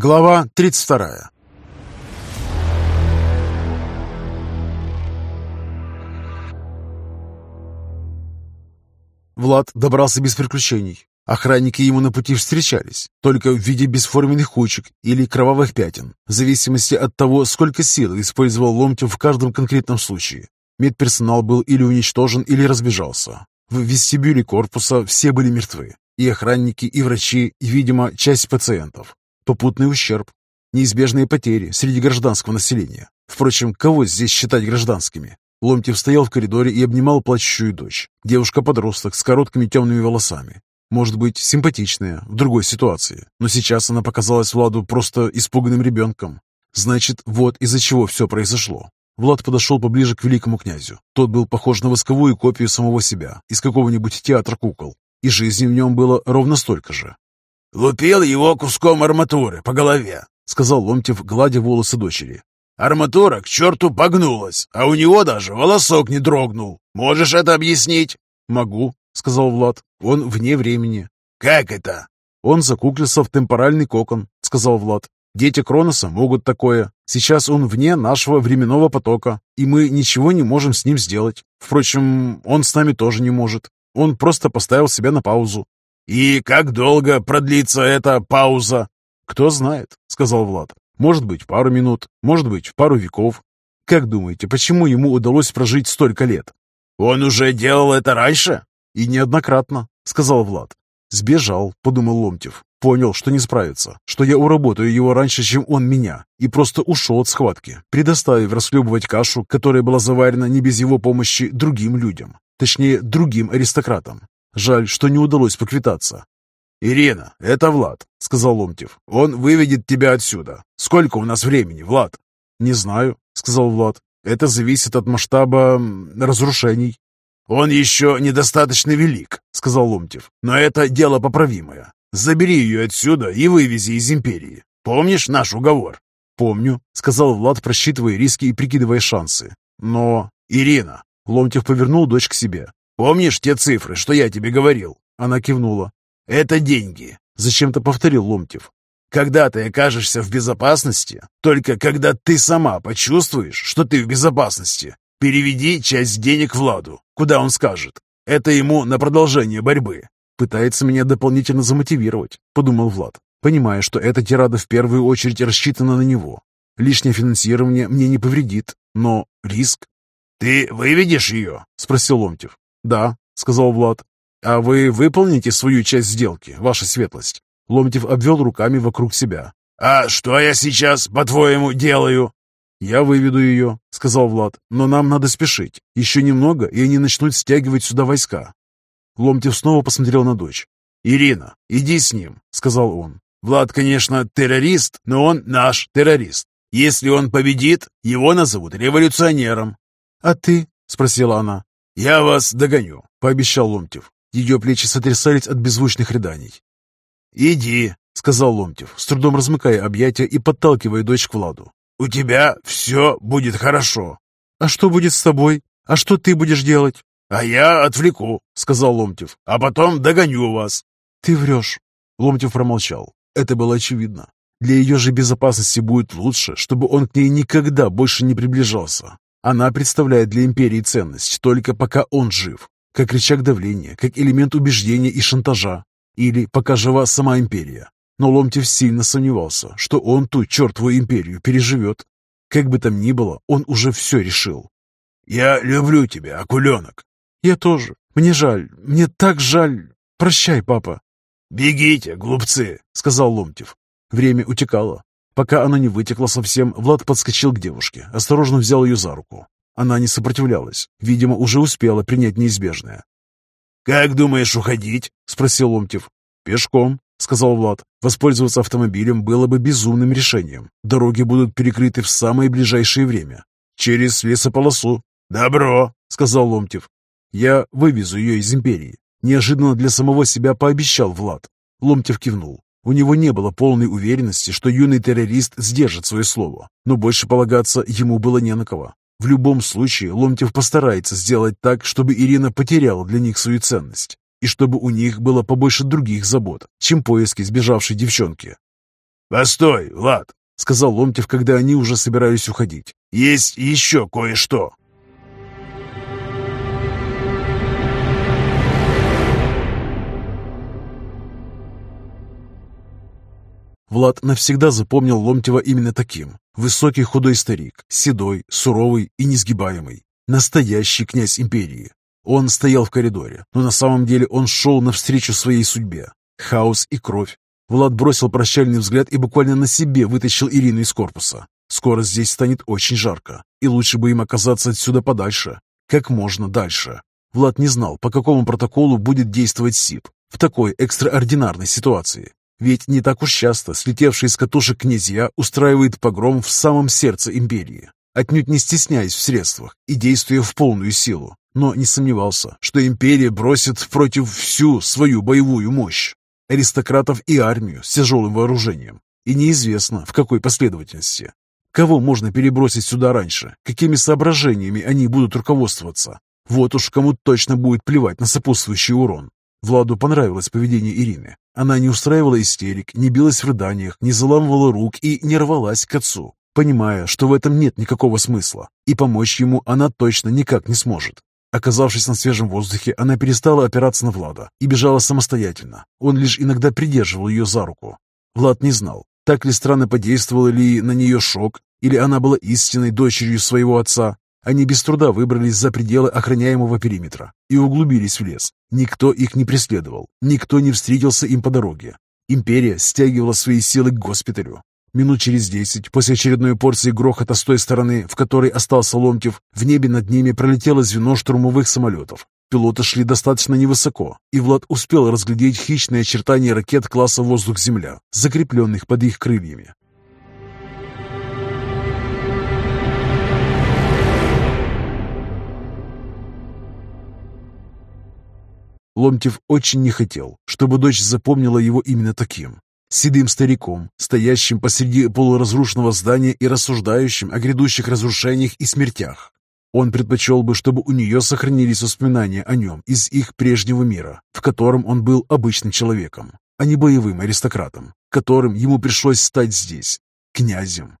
Глава 32 Влад добрался без приключений. Охранники ему на пути встречались, только в виде бесформенных кучек или кровавых пятен, в зависимости от того, сколько сил использовал Ломтев в каждом конкретном случае. Медперсонал был или уничтожен, или разбежался. В вестибюле корпуса все были мертвы. И охранники, и врачи, и, видимо, часть пациентов. Попутный ущерб. Неизбежные потери среди гражданского населения. Впрочем, кого здесь считать гражданскими? Ломтев стоял в коридоре и обнимал плачущую дочь. Девушка-подросток с короткими темными волосами. Может быть, симпатичная, в другой ситуации. Но сейчас она показалась Владу просто испуганным ребенком. Значит, вот из-за чего все произошло. Влад подошел поближе к великому князю. Тот был похож на восковую копию самого себя из какого-нибудь театра кукол. И жизни в нем было ровно столько же. «Лупил его куском арматуры по голове», — сказал Ломтев, гладя волосы дочери. «Арматура к черту погнулась, а у него даже волосок не дрогнул. Можешь это объяснить?» «Могу», — сказал Влад. «Он вне времени». «Как это?» «Он закуклился в темпоральный кокон», — сказал Влад. «Дети Кроноса могут такое. Сейчас он вне нашего временного потока, и мы ничего не можем с ним сделать. Впрочем, он с нами тоже не может. Он просто поставил себя на паузу». «И как долго продлится эта пауза?» «Кто знает», — сказал Влад. «Может быть, пару минут, может быть, пару веков. Как думаете, почему ему удалось прожить столько лет?» «Он уже делал это раньше?» «И неоднократно», — сказал Влад. «Сбежал», — подумал Ломтев. Понял, что не справится, что я уработаю его раньше, чем он меня, и просто ушел от схватки, предоставив расхлебывать кашу, которая была заварена не без его помощи другим людям, точнее, другим аристократам. Жаль, что не удалось поквитаться. «Ирина, это Влад», — сказал Ломтев. «Он выведет тебя отсюда. Сколько у нас времени, Влад?» «Не знаю», — сказал Влад. «Это зависит от масштаба разрушений». «Он еще недостаточно велик», — сказал Ломтев. «Но это дело поправимое. Забери ее отсюда и вывези из Империи. Помнишь наш уговор?» «Помню», — сказал Влад, просчитывая риски и прикидывая шансы. «Но...» «Ирина!» — Ломтев повернул дочь к себе. «Помнишь те цифры, что я тебе говорил?» Она кивнула. «Это деньги», — зачем-то повторил Ломтев. «Когда ты окажешься в безопасности, только когда ты сама почувствуешь, что ты в безопасности, переведи часть денег Владу, куда он скажет. Это ему на продолжение борьбы». «Пытается меня дополнительно замотивировать», — подумал Влад, понимая, что эта тирада в первую очередь рассчитана на него. Лишнее финансирование мне не повредит, но риск... «Ты выведешь ее?» — спросил Ломтев. «Да», — сказал Влад. «А вы выполните свою часть сделки, ваша светлость?» Ломтев обвел руками вокруг себя. «А что я сейчас, по-твоему, делаю?» «Я выведу ее», — сказал Влад. «Но нам надо спешить. Еще немного, и они начнут стягивать сюда войска. Ломтев снова посмотрел на дочь. «Ирина, иди с ним», — сказал он. «Влад, конечно, террорист, но он наш террорист. Если он победит, его назовут революционером». «А ты?» — спросила она. «Я вас догоню», — пообещал Ломтев. Ее плечи сотрясались от беззвучных рыданий. «Иди», — сказал Ломтев, с трудом размыкая объятия и подталкивая дочь к Владу. «У тебя все будет хорошо». «А что будет с тобой? А что ты будешь делать?» «А я отвлеку», — сказал Ломтев, — «а потом догоню вас». «Ты врешь». Ломтев промолчал. Это было очевидно. Для ее же безопасности будет лучше, чтобы он к ней никогда больше не приближался. Она представляет для империи ценность только пока он жив, как рычаг давления, как элемент убеждения и шантажа, или пока жива сама империя. Но Ломтев сильно сомневался, что он ту чертову империю переживет. Как бы там ни было, он уже все решил. «Я люблю тебя, акуленок», «Я тоже. Мне жаль. Мне так жаль. Прощай, папа». «Бегите, глупцы», — сказал Ломтев. Время утекало. Пока она не вытекла совсем, Влад подскочил к девушке, осторожно взял ее за руку. Она не сопротивлялась. Видимо, уже успела принять неизбежное. «Как думаешь уходить?» — спросил Ломтев. «Пешком», — сказал Влад. «Воспользоваться автомобилем было бы безумным решением. Дороги будут перекрыты в самое ближайшее время. Через лесополосу». «Добро», — сказал Ломтев. «Я вывезу ее из империи», — неожиданно для самого себя пообещал Влад. Ломтев кивнул. У него не было полной уверенности, что юный террорист сдержит свое слово, но больше полагаться ему было не на кого. В любом случае, Ломтев постарается сделать так, чтобы Ирина потеряла для них свою ценность, и чтобы у них было побольше других забот, чем поиски сбежавшей девчонки. «Постой, Влад!» — сказал Ломтев, когда они уже собирались уходить. «Есть еще кое-что!» Влад навсегда запомнил Ломтева именно таким. Высокий худой старик, седой, суровый и несгибаемый. Настоящий князь империи. Он стоял в коридоре, но на самом деле он шел навстречу своей судьбе. Хаос и кровь. Влад бросил прощальный взгляд и буквально на себе вытащил Ирину из корпуса. Скоро здесь станет очень жарко, и лучше бы им оказаться отсюда подальше, как можно дальше. Влад не знал, по какому протоколу будет действовать СИП в такой экстраординарной ситуации. Ведь не так уж часто слетевшие с катушек князья устраивают погром в самом сердце империи, отнюдь не стесняясь в средствах и действуя в полную силу, но не сомневался, что империя бросит против всю свою боевую мощь, аристократов и армию с тяжелым вооружением, и неизвестно, в какой последовательности. Кого можно перебросить сюда раньше, какими соображениями они будут руководствоваться. Вот уж кому точно будет плевать на сопутствующий урон. Владу понравилось поведение Ирины. Она не устраивала истерик, не билась в рыданиях, не заламывала рук и не рвалась к отцу, понимая, что в этом нет никакого смысла, и помочь ему она точно никак не сможет. Оказавшись на свежем воздухе, она перестала опираться на Влада и бежала самостоятельно. Он лишь иногда придерживал ее за руку. Влад не знал, так ли странно подействовал ли на нее шок, или она была истинной дочерью своего отца, они без труда выбрались за пределы охраняемого периметра и углубились в лес. Никто их не преследовал, никто не встретился им по дороге. Империя стягивала свои силы к госпиталю. Минут через десять, после очередной порции грохота с той стороны, в которой остался Ломтев, в небе над ними пролетело звено штурмовых самолетов. Пилоты шли достаточно невысоко, и Влад успел разглядеть хищные очертания ракет класса «Воздух-Земля», закрепленных под их крыльями. Ломтев очень не хотел, чтобы дочь запомнила его именно таким. Седым стариком, стоящим посреди полуразрушенного здания и рассуждающим о грядущих разрушениях и смертях. Он предпочел бы, чтобы у нее сохранились воспоминания о нем из их прежнего мира, в котором он был обычным человеком, а не боевым аристократом, которым ему пришлось стать здесь, князем.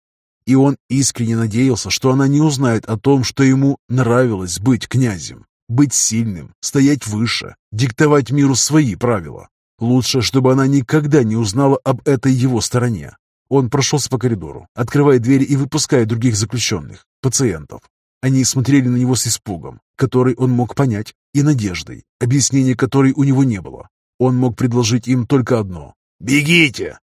И он искренне надеялся, что она не узнает о том, что ему нравилось быть князем, быть сильным, стоять выше, диктовать миру свои правила. Лучше, чтобы она никогда не узнала об этой его стороне. Он прошелся по коридору, открывая двери и выпуская других заключенных, пациентов. Они смотрели на него с испугом, который он мог понять, и надеждой, объяснения которой у него не было. Он мог предложить им только одно «Бегите!».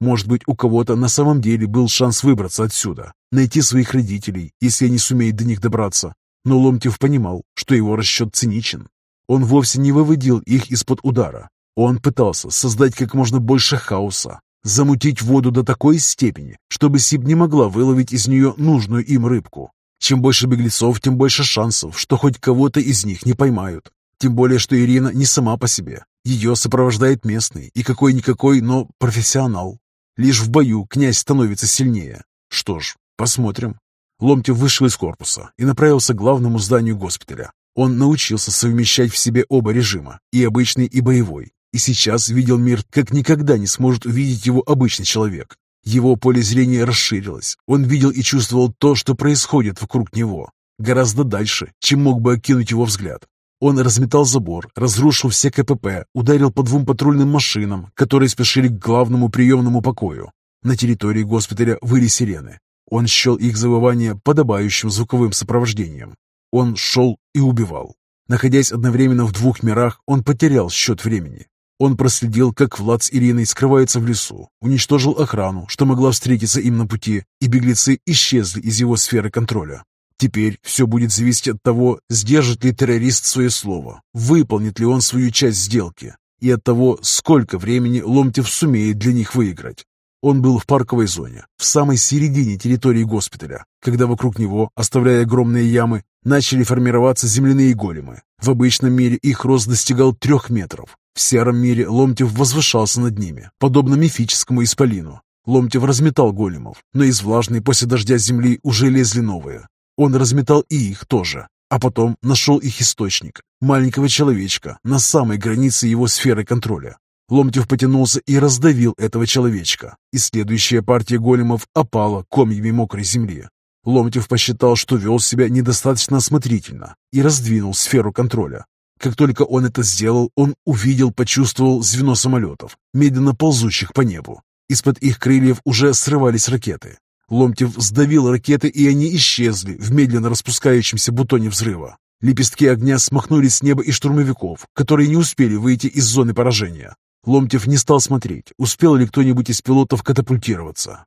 Может быть, у кого-то на самом деле был шанс выбраться отсюда, найти своих родителей, если они сумеют до них добраться, но Ломтев понимал, что его расчет циничен. Он вовсе не выводил их из-под удара. Он пытался создать как можно больше хаоса, замутить воду до такой степени, чтобы Сиб не могла выловить из нее нужную им рыбку. Чем больше беглецов, тем больше шансов, что хоть кого-то из них не поймают. Тем более, что Ирина не сама по себе. Ее сопровождает местный и какой-никакой, но профессионал. Лишь в бою князь становится сильнее. Что ж, посмотрим. Ломтев вышел из корпуса и направился к главному зданию госпиталя. Он научился совмещать в себе оба режима, и обычный, и боевой, и сейчас видел мир, как никогда не сможет увидеть его обычный человек. Его поле зрения расширилось, он видел и чувствовал то, что происходит вокруг него, гораздо дальше, чем мог бы окинуть его взгляд. Он разметал забор, разрушил все КПП, ударил по двум патрульным машинам, которые спешили к главному приемному покою. На территории госпиталя выли сирены. Он счел их завывание подобающим звуковым сопровождением. Он шел и убивал. Находясь одновременно в двух мирах, он потерял счет времени. Он проследил, как Влад с Ириной скрываются в лесу, уничтожил охрану, что могла встретиться им на пути, и беглецы исчезли из его сферы контроля. Теперь все будет зависеть от того, сдержит ли террорист свое слово, выполнит ли он свою часть сделки, и от того, сколько времени Ломтев сумеет для них выиграть. Он был в парковой зоне, в самой середине территории госпиталя, когда вокруг него, оставляя огромные ямы, начали формироваться земляные големы. В обычном мире их рост достигал трех метров. В сером мире Ломтев возвышался над ними, подобно мифическому исполину. Ломтев разметал големов, но из влажной после дождя земли уже лезли новые. Он разметал и их тоже, а потом нашел их источник, маленького человечка, на самой границе его сферы контроля. Ломтев потянулся и раздавил этого человечка, и следующая партия големов опала комьями мокрой земли. Ломтев посчитал, что вел себя недостаточно осмотрительно и раздвинул сферу контроля. Как только он это сделал, он увидел, почувствовал звено самолетов, медленно ползущих по небу. Из-под их крыльев уже срывались ракеты. Ломтев сдавил ракеты, и они исчезли в медленно распускающемся бутоне взрыва. Лепестки огня смахнули с неба и штурмовиков, которые не успели выйти из зоны поражения. Ломтев не стал смотреть, успел ли кто-нибудь из пилотов катапультироваться.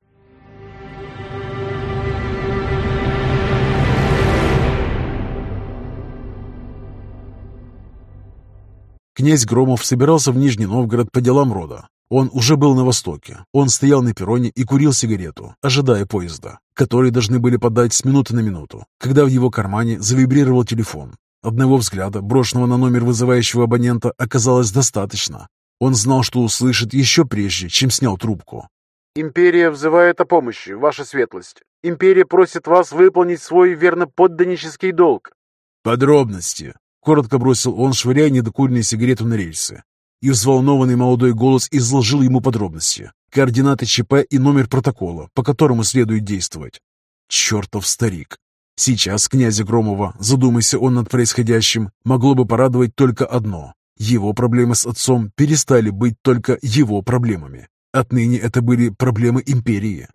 Князь Громов собирался в Нижний Новгород по делам рода. Он уже был на востоке. Он стоял на перроне и курил сигарету, ожидая поезда, который должны были подать с минуты на минуту, когда в его кармане завибрировал телефон. Одного взгляда, брошенного на номер вызывающего абонента, оказалось достаточно. Он знал, что услышит еще прежде, чем снял трубку. «Империя взывает о помощи, ваша светлость. Империя просит вас выполнить свой верноподданнический долг». «Подробности», Коротко бросил он, швыряя недокуренную сигарету на рельсы. И взволнованный молодой голос изложил ему подробности, координаты ЧП и номер протокола, по которому следует действовать. Чертов старик! Сейчас князя Громова, задумайся он над происходящим, могло бы порадовать только одно. Его проблемы с отцом перестали быть только его проблемами. Отныне это были проблемы империи.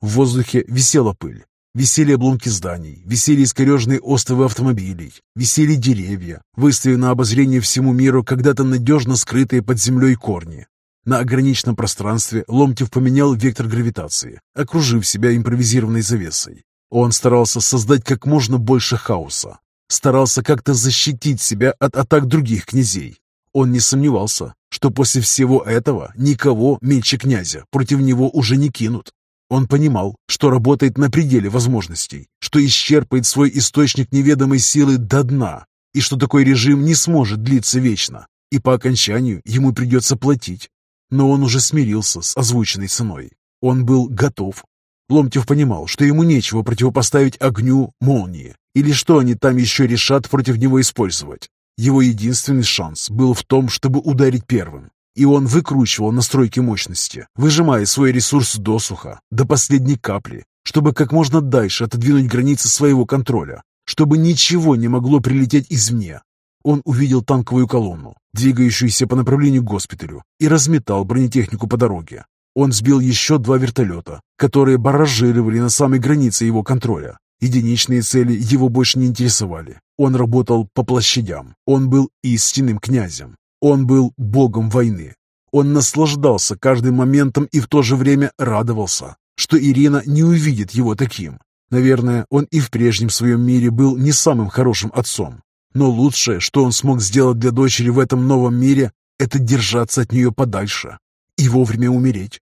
В воздухе висела пыль. Висели обломки зданий, висели искореженные остовы автомобилей, висели деревья, выставив на обозрение всему миру когда-то надежно скрытые под землей корни. На ограниченном пространстве Ломтев поменял вектор гравитации, окружив себя импровизированной завесой. Он старался создать как можно больше хаоса, старался как-то защитить себя от атак других князей. Он не сомневался, что после всего этого никого меньше князя против него уже не кинут. Он понимал, что работает на пределе возможностей, что исчерпает свой источник неведомой силы до дна, и что такой режим не сможет длиться вечно, и по окончанию ему придется платить. Но он уже смирился с озвученной ценой. Он был готов. Ломтев понимал, что ему нечего противопоставить огню молнии, или что они там еще решат против него использовать. Его единственный шанс был в том, чтобы ударить первым, и он выкручивал настройки мощности, выжимая свой ресурс досуха, до последней капли, чтобы как можно дальше отодвинуть границы своего контроля, чтобы ничего не могло прилететь извне. Он увидел танковую колонну, двигающуюся по направлению к госпиталю, и разметал бронетехнику по дороге. Он сбил еще два вертолета, которые баражировали на самой границе его контроля. Единичные цели его больше не интересовали. Он работал по площадям. Он был истинным князем. Он был богом войны. Он наслаждался каждым моментом и в то же время радовался, что Ирина не увидит его таким. Наверное, он и в прежнем своем мире был не самым хорошим отцом. Но лучшее, что он смог сделать для дочери в этом новом мире, это держаться от нее подальше и вовремя умереть.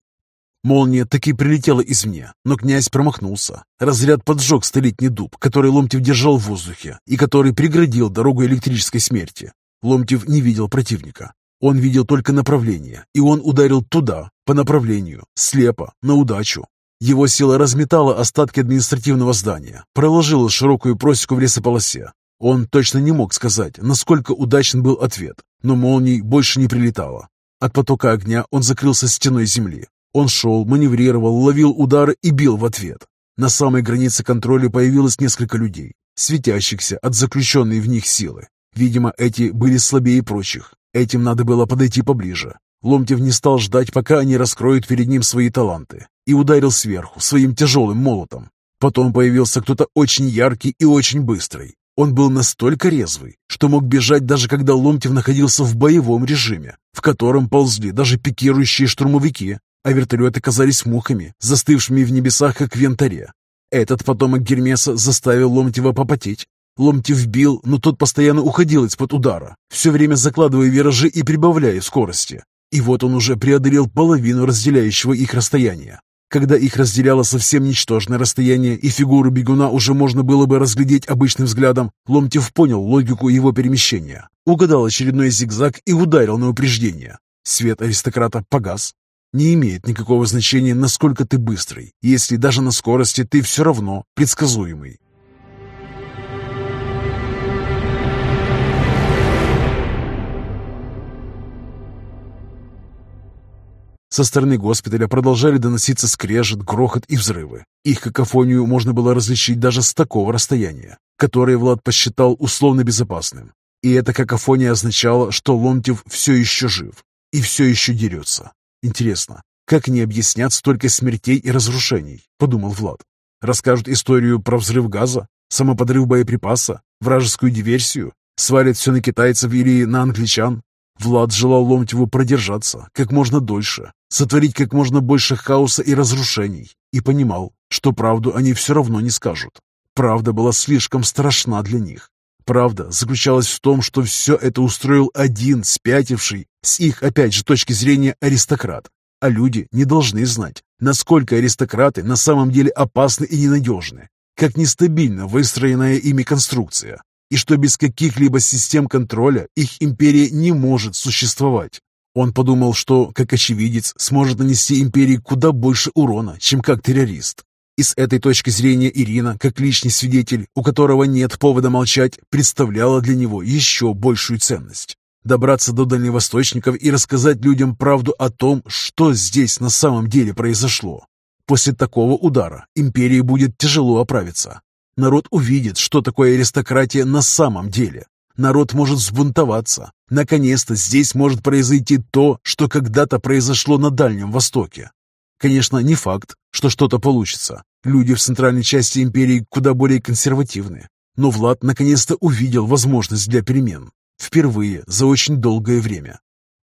Молния таки прилетела извне, но князь промахнулся. Разряд поджег столетний дуб, который Ломтев держал в воздухе и который преградил дорогу электрической смерти. Ломтев не видел противника. Он видел только направление, и он ударил туда, по направлению, слепо, на удачу. Его сила разметала остатки административного здания, проложила широкую просеку в лесополосе. Он точно не мог сказать, насколько удачен был ответ, но молний больше не прилетало. От потока огня он закрылся стеной земли. Он шел, маневрировал, ловил удары и бил в ответ. На самой границе контроля появилось несколько людей, светящихся от заключенной в них силы. Видимо, эти были слабее прочих. Этим надо было подойти поближе. Ломтев не стал ждать, пока они раскроют перед ним свои таланты, и ударил сверху своим тяжелым молотом. Потом появился кто-то очень яркий и очень быстрый. Он был настолько резвый, что мог бежать даже когда Ломтев находился в боевом режиме, в котором ползли даже пикирующие штурмовики, а вертолеты казались мухами, застывшими в небесах, как в янтаре. Этот потомок Гермеса заставил Ломтева попотеть. Ломтев бил, но тот постоянно уходил из-под удара, все время закладывая виражи и прибавляя скорости. И вот он уже преодолел половину разделяющего их расстояния. Когда их разделяло совсем ничтожное расстояние и фигуру бегуна уже можно было бы разглядеть обычным взглядом, Ломтев понял логику его перемещения, угадал очередной зигзаг и ударил на упреждение. Свет аристократа погас. Не имеет никакого значения, насколько ты быстрый, если даже на скорости ты все равно предсказуемый. Со стороны госпиталя продолжали доноситься скрежет, грохот и взрывы. Их какофонию можно было различить даже с такого расстояния, которое Влад посчитал условно безопасным. И эта какофония означала, что Ломтев все еще жив и все еще дерется. Интересно, как они объяснят столько смертей и разрушений, подумал Влад. Расскажут историю про взрыв газа, самоподрыв боеприпаса, вражескую диверсию, свалят все на китайцев или на англичан, Влад желал Ломтеву продержаться как можно дольше, сотворить как можно больше хаоса и разрушений, и понимал, что правду они все равно не скажут. Правда была слишком страшна для них. Правда заключалась в том, что все это устроил один спятивший, с их, опять же, точки зрения, аристократ. А люди не должны знать, насколько аристократы на самом деле опасны и ненадежны, как нестабильна выстроенная ими конструкция, и что без каких-либо систем контроля их империя не может существовать. Он подумал, что, как очевидец, сможет нанести империи куда больше урона, чем как террорист. И с этой точки зрения Ирина, как личный свидетель, у которого нет повода молчать, представляла для него еще большую ценность. Добраться до дальневосточников и рассказать людям правду о том, что здесь на самом деле произошло. После такого удара империи будет тяжело оправиться. Народ увидит, что такое аристократия на самом деле. Народ может взбунтоваться. Наконец-то здесь может произойти то, что когда-то произошло на Дальнем Востоке. Конечно, не факт, что что-то получится. Люди в центральной части империи куда более консервативны. Но Влад наконец-то увидел возможность для перемен. Впервые за очень долгое время.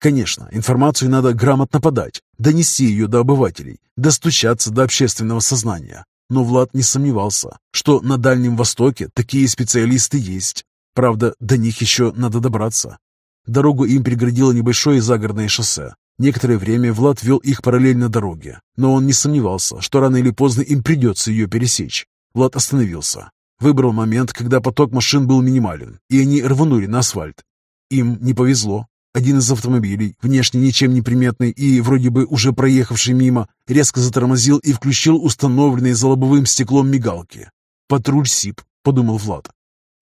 Конечно, информацию надо грамотно подать, донести ее до обывателей, достучаться до общественного сознания. Но Влад не сомневался, что на Дальнем Востоке такие специалисты есть. Правда, до них еще надо добраться. Дорогу им преградило небольшое загородное шоссе. Некоторое время Влад вел их параллельно дороге, но он не сомневался, что рано или поздно им придется ее пересечь. Влад остановился. Выбрал момент, когда поток машин был минимален, и они рванули на асфальт. Им не повезло. Один из автомобилей, внешне ничем не приметный и вроде бы уже проехавший мимо, резко затормозил и включил установленные за лобовым стеклом мигалки. «Патруль СИП», — подумал Влад.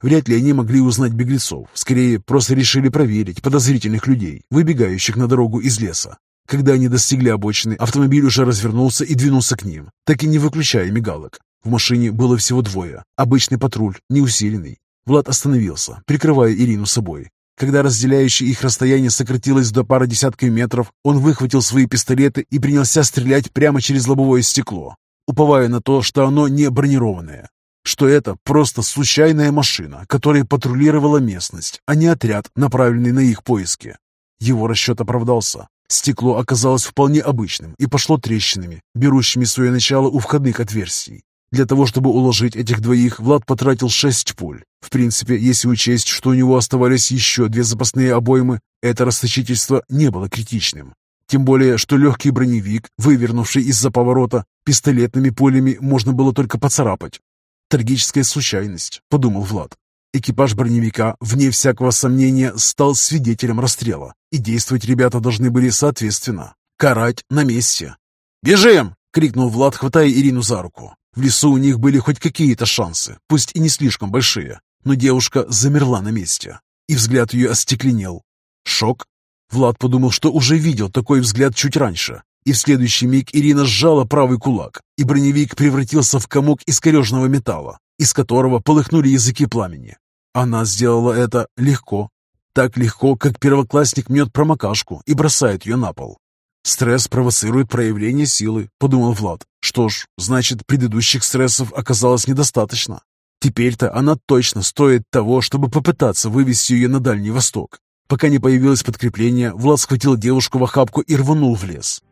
Вряд ли они могли узнать беглецов, скорее просто решили проверить подозрительных людей, выбегающих на дорогу из леса. Когда они достигли обочины, автомобиль уже развернулся и двинулся к ним, так и не выключая мигалок. В машине было всего двое, обычный патруль, неусиленный. Влад остановился, прикрывая Ирину собой. Когда разделяющее их расстояние сократилось до пары десятков метров, он выхватил свои пистолеты и принялся стрелять прямо через лобовое стекло, уповая на то, что оно не бронированное, что это просто случайная машина, которая патрулировала местность, а не отряд, направленный на их поиски. Его расчет оправдался. Стекло оказалось вполне обычным и пошло трещинами, берущими свое начало у входных отверстий. Для того, чтобы уложить этих двоих, Влад потратил шесть пуль. В принципе, если учесть, что у него оставались еще две запасные обоймы, это расточительство не было критичным. Тем более, что легкий броневик, вывернувший из-за поворота, пистолетными пулями можно было только поцарапать. «Трагическая случайность», — подумал Влад. Экипаж броневика, вне всякого сомнения, стал свидетелем расстрела, и действовать ребята должны были соответственно. Карать на месте. «Бежим!» — крикнул Влад, хватая Ирину за руку. В лесу у них были хоть какие-то шансы, пусть и не слишком большие, но девушка замерла на месте, и взгляд ее остекленел. Шок? Влад подумал, что уже видел такой взгляд чуть раньше, и в следующий миг Ирина сжала правый кулак, и броневик превратился в комок искорежного металла, из которого полыхнули языки пламени. Она сделала это легко, так легко, как первоклассник мнет промокашку и бросает ее на пол. «Стресс провоцирует проявление силы», — подумал Влад. «Что ж, значит, предыдущих стрессов оказалось недостаточно. Теперь-то она точно стоит того, чтобы попытаться вывести ее на Дальний Восток». Пока не появилось подкрепление, Влад схватил девушку в охапку и рванул в лес.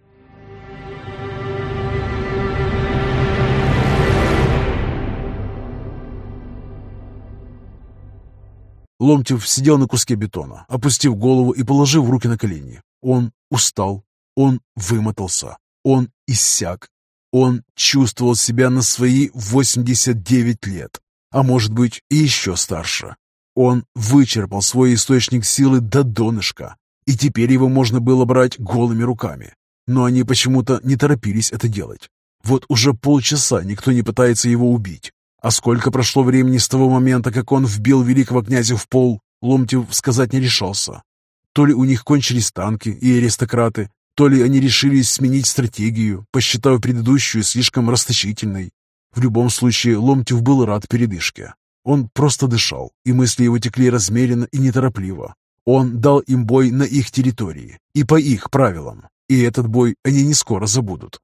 Ломтев сидел на куске бетона, опустив голову и положив руки на колени. Он устал, он вымотался, он иссяк, он чувствовал себя на свои 89 лет, а может быть и еще старше. Он вычерпал свой источник силы до донышка, и теперь его можно было брать голыми руками. но они почему-то не торопились это делать. Вот уже полчаса никто не пытается его убить. А сколько прошло времени с того момента, как он вбил великого князя в пол, Ломтев сказать не решался. То ли у них кончились танки и аристократы, то ли они решились сменить стратегию, посчитав предыдущую слишком расточительной. В любом случае, Ломтев был рад передышке. Он просто дышал, и мысли его текли размеренно и неторопливо. Он дал им бой на их территории и по их правилам, и этот бой они не скоро забудут.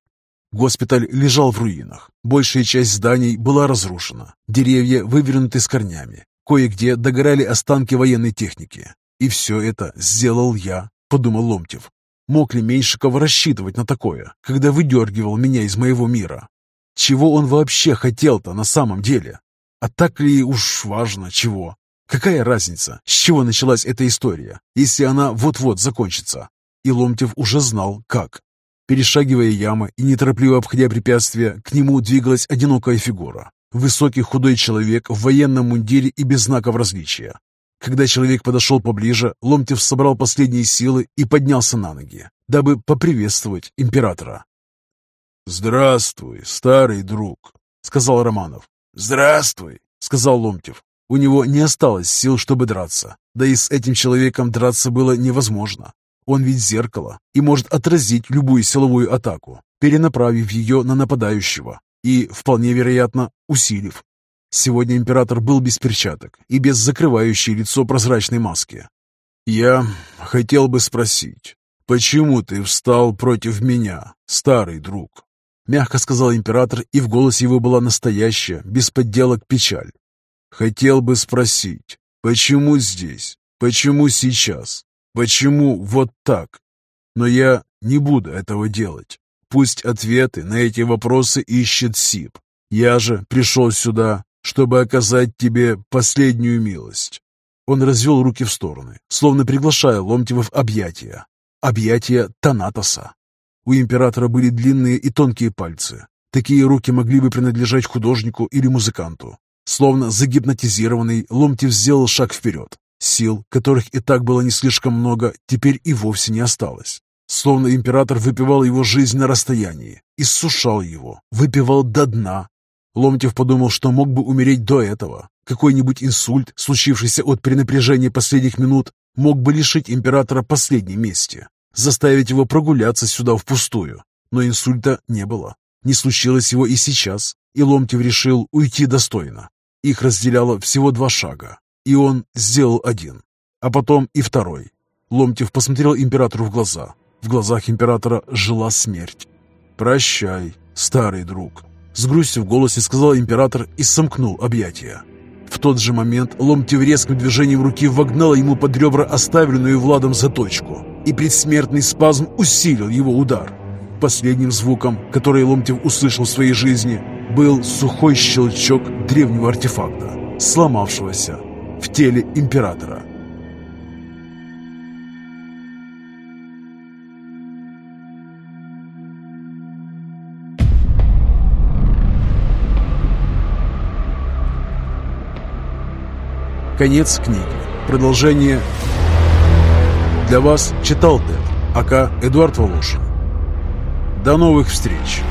Госпиталь лежал в руинах. Большая часть зданий была разрушена. Деревья вывернуты с корнями. Кое-где догорали останки военной техники. И все это сделал я, подумал Ломтев. Мог ли Меньшиков рассчитывать на такое, когда выдергивал меня из моего мира? Чего он вообще хотел-то на самом деле? А так ли уж важно, чего? Какая разница, с чего началась эта история, если она вот-вот закончится? И Ломтев уже знал, как. Перешагивая ямы и неторопливо обходя препятствия, к нему двигалась одинокая фигура. Высокий худой человек в военном мундире и без знаков различия. Когда человек подошел поближе, Ломтев собрал последние силы и поднялся на ноги, дабы поприветствовать императора. «Здравствуй, старый друг», — сказал Романов. «Здравствуй», — сказал Ломтев. У него не осталось сил, чтобы драться. Да и с этим человеком драться было невозможно. Он ведь зеркало и может отразить любую силовую атаку, перенаправив ее на нападающего и, вполне вероятно, усилив. Сегодня император был без перчаток и без закрывающей лицо прозрачной маски. «Я хотел бы спросить, почему ты встал против меня, старый друг?» Мягко сказал император, и в голосе его была настоящая, без подделок печаль. «Хотел бы спросить, почему здесь? Почему сейчас? Почему вот так? Но я не буду этого делать. Пусть ответы на эти вопросы ищет СИП. Я же пришел сюда, чтобы оказать тебе последнюю милость». Он развел руки в стороны, словно приглашая Ломтева в объятия. Объятия Танатоса. У императора были длинные и тонкие пальцы. Такие руки могли бы принадлежать художнику или музыканту. Словно загипнотизированный, Ломтев сделал шаг вперед, Сил, которых и так было не слишком много, теперь и вовсе не осталось. Словно император выпивал его жизнь на расстоянии, иссушал его, выпивал до дна. Ломтев подумал, что мог бы умереть до этого. Какой-нибудь инсульт, случившийся от перенапряжения последних минут, мог бы лишить императора последней мести, заставить его прогуляться сюда впустую. Но инсульта не было. Не случилось его и сейчас, и Ломтев решил уйти достойно. Их разделяло всего два шага, и он сделал один, а потом и второй. Ломтев посмотрел императору в глаза. В глазах императора жила смерть. «Прощай, старый друг», — с грустью в голосе сказал император и сомкнул объятия. В тот же момент Ломтев резким движением руки вогнал ему под ребра оставленную Владом заточку, и предсмертный спазм усилил его удар. Последним звуком, который Ломтев услышал в своей жизни, был сухой щелчок древнего артефакта, сломавшегося в теле императора. Конец книги. Продолжение для вас читал Тед, АК Эдуард Волошин. До новых встреч!